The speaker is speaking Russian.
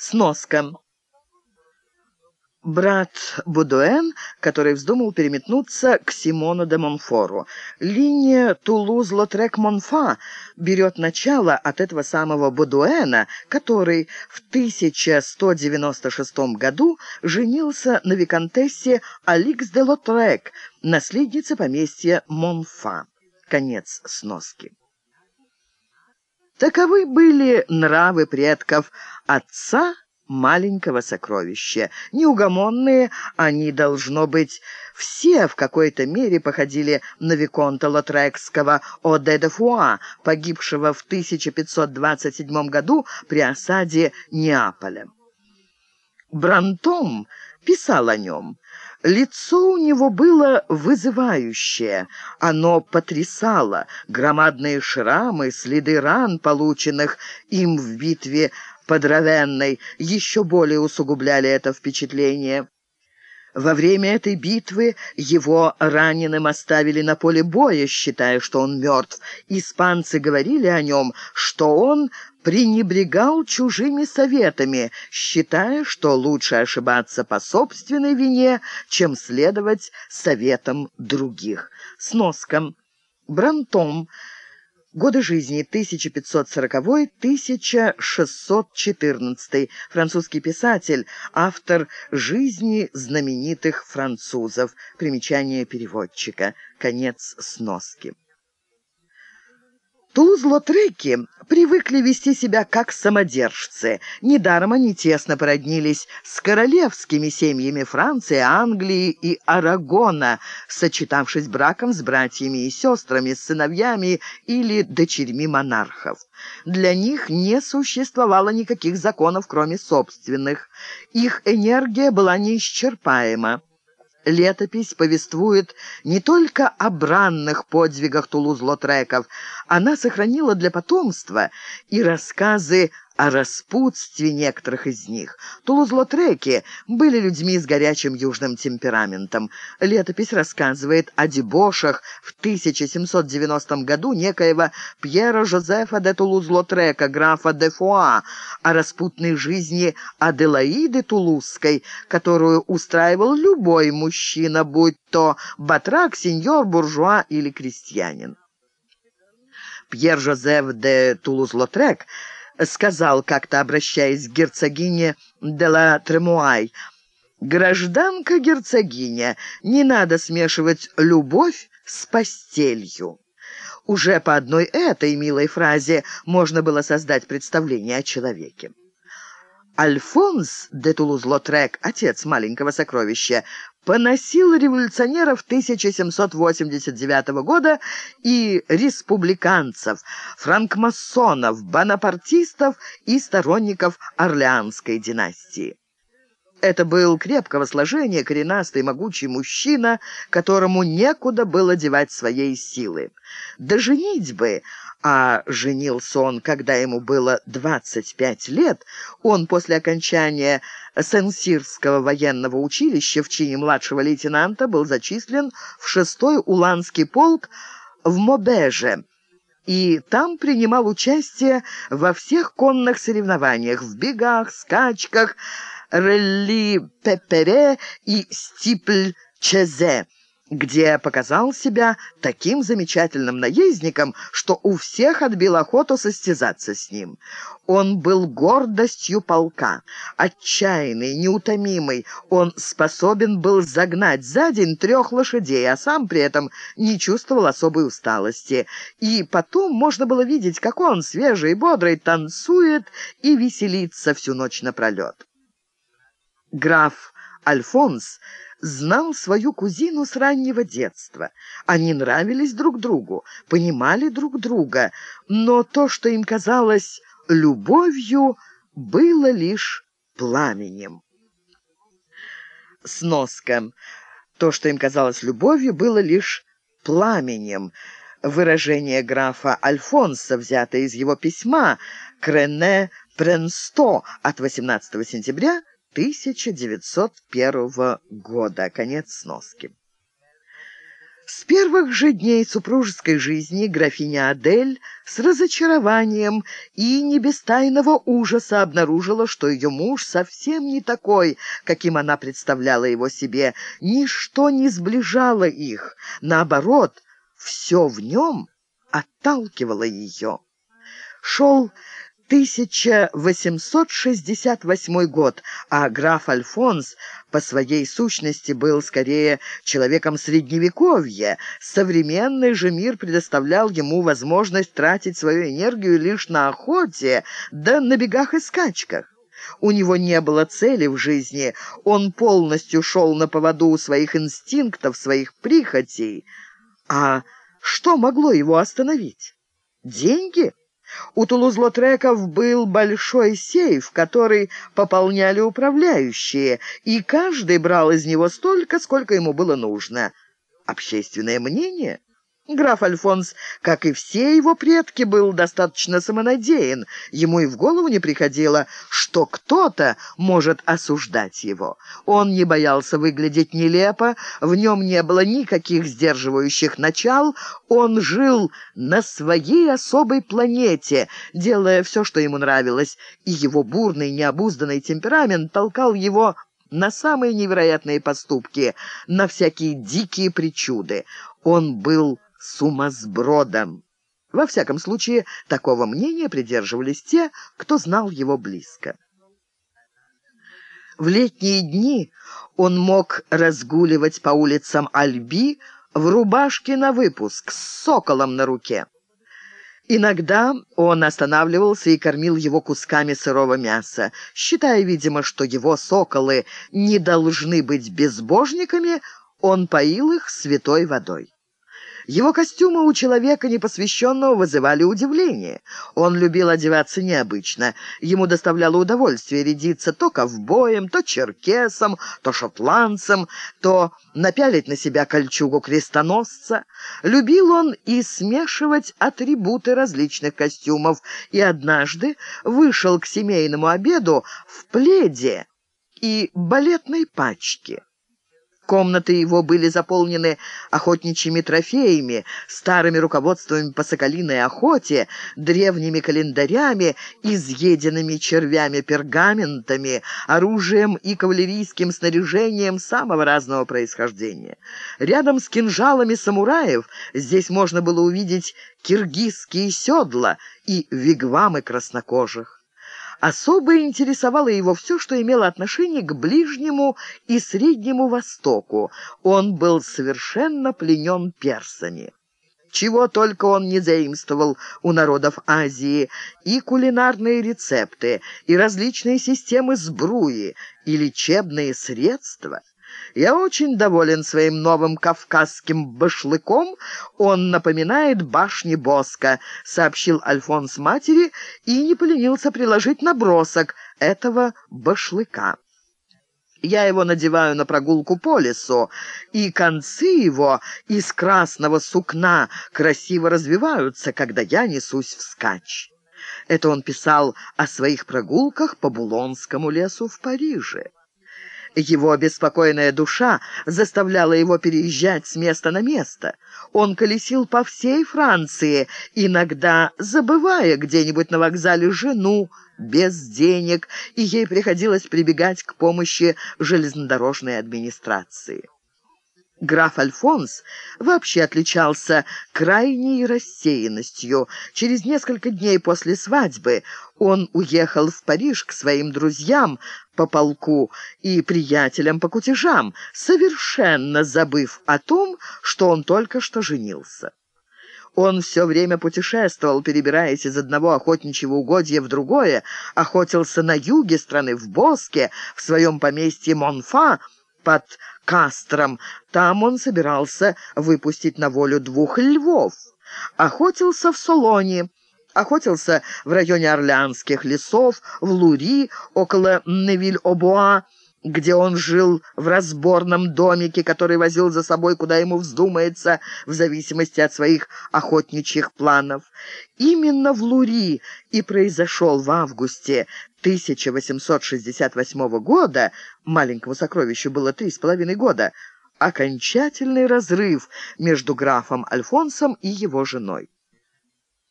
Сноска. Брат Будуэн, который вздумал переметнуться к Симону де Монфору. Линия Тулуз-Лотрек-Монфа берет начало от этого самого Будуэна, который в 1196 году женился на виконтессе Аликс де Лотрек, наследнице поместья Монфа. Конец сноски. Таковы были нравы предков отца маленького сокровища. Неугомонные они, должно быть, все в какой-то мере походили на Виконта Лотрекского Оде де Фуа, погибшего в 1527 году при осаде Неаполя. Брантом писал о нем. Лицо у него было вызывающее, оно потрясало. Громадные шрамы, следы ран, полученных им в битве под Равенной, еще более усугубляли это впечатление. Во время этой битвы его раненым оставили на поле боя, считая, что он мертв. Испанцы говорили о нем, что он пренебрегал чужими советами, считая, что лучше ошибаться по собственной вине, чем следовать советам других. Сноском. Брантом Годы жизни 1540-1614. Французский писатель, автор «Жизни знаменитых французов». Примечание переводчика. Конец сноски. Тулуз-Лотреки привыкли вести себя как самодержцы. Недаром они тесно породнились с королевскими семьями Франции, Англии и Арагона, сочетавшись браком с братьями и сестрами, с сыновьями или дочерьми монархов. Для них не существовало никаких законов, кроме собственных. Их энергия была неисчерпаема летопись повествует не только о бранных подвигах Тулуз-Лотреков, она сохранила для потомства и рассказы о распутстве некоторых из них. Тулуз-Лотреки были людьми с горячим южным темпераментом. Летопись рассказывает о дебошах в 1790 году некоего Пьера Жозефа де Тулуз-Лотрека, графа де Фуа, о распутной жизни Аделаиды Тулузской, которую устраивал любой мужчина, будь то батрак, сеньор, буржуа или крестьянин. Пьер Жозеф де Тулуз-Лотрек – сказал как-то, обращаясь к герцогине де ла Тремуай, «Гражданка герцогиня, не надо смешивать любовь с постелью». Уже по одной этой милой фразе можно было создать представление о человеке. Альфонс де Тулуз-Лотрек, отец маленького сокровища, поносил революционеров 1789 года и республиканцев, франкмасонов, бонапартистов и сторонников Орлеанской династии. Это был крепкого сложения, коренастый, могучий мужчина, которому некуда было девать своей силы. До женитьбы а женился он, когда ему было 25 лет, он после окончания Сенсирского военного училища в чине младшего лейтенанта был зачислен в шестой уланский полк в Мобеже и там принимал участие во всех конных соревнованиях, в бегах, скачках, релли-пепере и стипль-чезе где показал себя таким замечательным наездником, что у всех отбил охоту состязаться с ним. Он был гордостью полка, отчаянный, неутомимый. Он способен был загнать за день трех лошадей, а сам при этом не чувствовал особой усталости. И потом можно было видеть, как он, свежий и бодрый, танцует и веселится всю ночь напролет. Граф Альфонс знал свою кузину с раннего детства. Они нравились друг другу, понимали друг друга, но то, что им казалось любовью, было лишь пламенем. Сноска. То, что им казалось любовью, было лишь пламенем. Выражение графа Альфонса, взятое из его письма к Пренсто от 18 сентября 1901 года. Конец сноски. С первых же дней супружеской жизни графиня Адель с разочарованием и не без тайного ужаса обнаружила, что ее муж совсем не такой, каким она представляла его себе. Ничто не сближало их. Наоборот, все в нем отталкивало ее. Шел 1868 год, а граф Альфонс по своей сущности был скорее человеком средневековья. Современный же мир предоставлял ему возможность тратить свою энергию лишь на охоте, да на бегах и скачках. У него не было цели в жизни, он полностью шел на поводу своих инстинктов, своих прихотей. А что могло его остановить? Деньги? У Тулуз-Лотреков был большой сейф, который пополняли управляющие, и каждый брал из него столько, сколько ему было нужно. Общественное мнение? Граф Альфонс, как и все его предки, был достаточно самонадеян. Ему и в голову не приходило, что кто-то может осуждать его. Он не боялся выглядеть нелепо, в нем не было никаких сдерживающих начал, он жил на своей особой планете, делая все, что ему нравилось, и его бурный, необузданный темперамент толкал его на самые невероятные поступки, на всякие дикие причуды. Он был сумасбродом. Во всяком случае, такого мнения придерживались те, кто знал его близко. В летние дни он мог разгуливать по улицам Альби в рубашке на выпуск с соколом на руке. Иногда он останавливался и кормил его кусками сырого мяса. Считая, видимо, что его соколы не должны быть безбожниками, он поил их святой водой. Его костюмы у человека непосвященного вызывали удивление. Он любил одеваться необычно. Ему доставляло удовольствие рядиться то ковбоем, то черкесом, то шотландцем, то напялить на себя кольчугу крестоносца. Любил он и смешивать атрибуты различных костюмов, и однажды вышел к семейному обеду в пледе и балетной пачке. Комнаты его были заполнены охотничьими трофеями, старыми руководствами по соколиной охоте, древними календарями, изъеденными червями пергаментами, оружием и кавалерийским снаряжением самого разного происхождения. Рядом с кинжалами самураев здесь можно было увидеть киргизские седла и вигвамы краснокожих. Особо интересовало его все, что имело отношение к Ближнему и Среднему Востоку. Он был совершенно пленен персами. Чего только он не заимствовал у народов Азии, и кулинарные рецепты, и различные системы сбруи, и лечебные средства — я очень доволен своим новым кавказским башлыком. Он напоминает башни Боска», — сообщил Альфонс матери и не поленился приложить набросок этого башлыка. Я его надеваю на прогулку по лесу, и концы его из красного сукна красиво развиваются, когда я несусь вскачь. Это он писал о своих прогулках по Булонскому лесу в Париже. Его беспокойная душа заставляла его переезжать с места на место. Он колесил по всей Франции, иногда забывая где-нибудь на вокзале жену, без денег, и ей приходилось прибегать к помощи железнодорожной администрации. Граф Альфонс вообще отличался крайней рассеянностью. Через несколько дней после свадьбы он уехал в Париж к своим друзьям по полку и приятелям по кутежам, совершенно забыв о том, что он только что женился. Он все время путешествовал, перебираясь из одного охотничьего угодья в другое, охотился на юге страны, в Боске, в своем поместье Монфа, под Кастром. Там он собирался выпустить на волю двух львов. Охотился в Солоне, охотился в районе Орлеанских лесов, в Лури, около Невиль-Обуа, где он жил в разборном домике, который возил за собой, куда ему вздумается, в зависимости от своих охотничьих планов. Именно в Лури и произошел в августе 1868 года, маленькому сокровищу было три с половиной года, окончательный разрыв между графом Альфонсом и его женой.